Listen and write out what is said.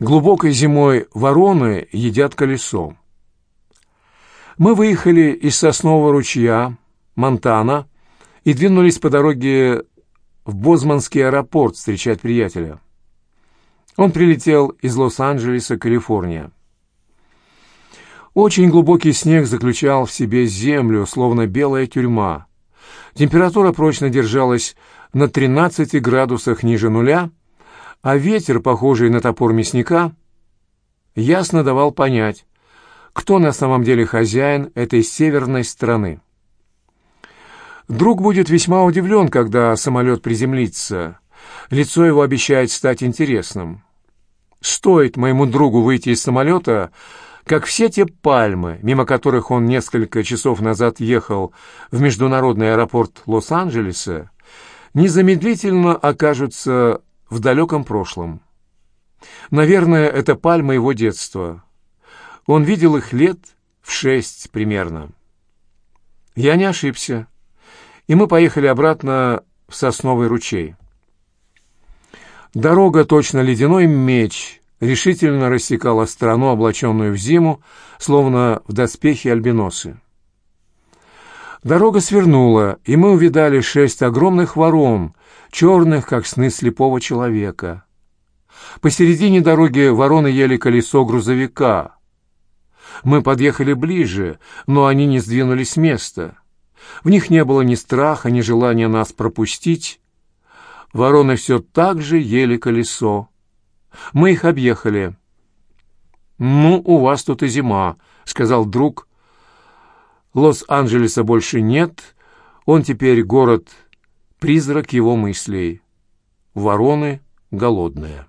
Глубокой зимой вороны едят колесо. Мы выехали из Соснового ручья, Монтана, и двинулись по дороге в Бозманский аэропорт встречать приятеля. Он прилетел из Лос-Анджелеса, Калифорния. Очень глубокий снег заключал в себе землю, словно белая тюрьма. Температура прочно держалась на 13 градусах ниже нуля, а ветер, похожий на топор мясника, ясно давал понять, кто на самом деле хозяин этой северной страны. Друг будет весьма удивлен, когда самолет приземлится. Лицо его обещает стать интересным. Стоит моему другу выйти из самолета, как все те пальмы, мимо которых он несколько часов назад ехал в международный аэропорт Лос-Анджелеса, незамедлительно окажутся в далеком прошлом. Наверное, это пальмы его детства. Он видел их лет в шесть примерно. Я не ошибся, и мы поехали обратно в Сосновый ручей. Дорога, точно ледяной меч, решительно рассекала страну, облаченную в зиму, словно в доспехи альбиносы. Дорога свернула, и мы увидали шесть огромных ворон, черных, как сны слепого человека. Посередине дороги вороны ели колесо грузовика. Мы подъехали ближе, но они не сдвинулись с места. В них не было ни страха, ни желания нас пропустить. Вороны все так же ели колесо. Мы их объехали. «Ну, у вас тут и зима», — сказал друг, Лос-Анджелеса больше нет, он теперь город-призрак его мыслей. Вороны голодные.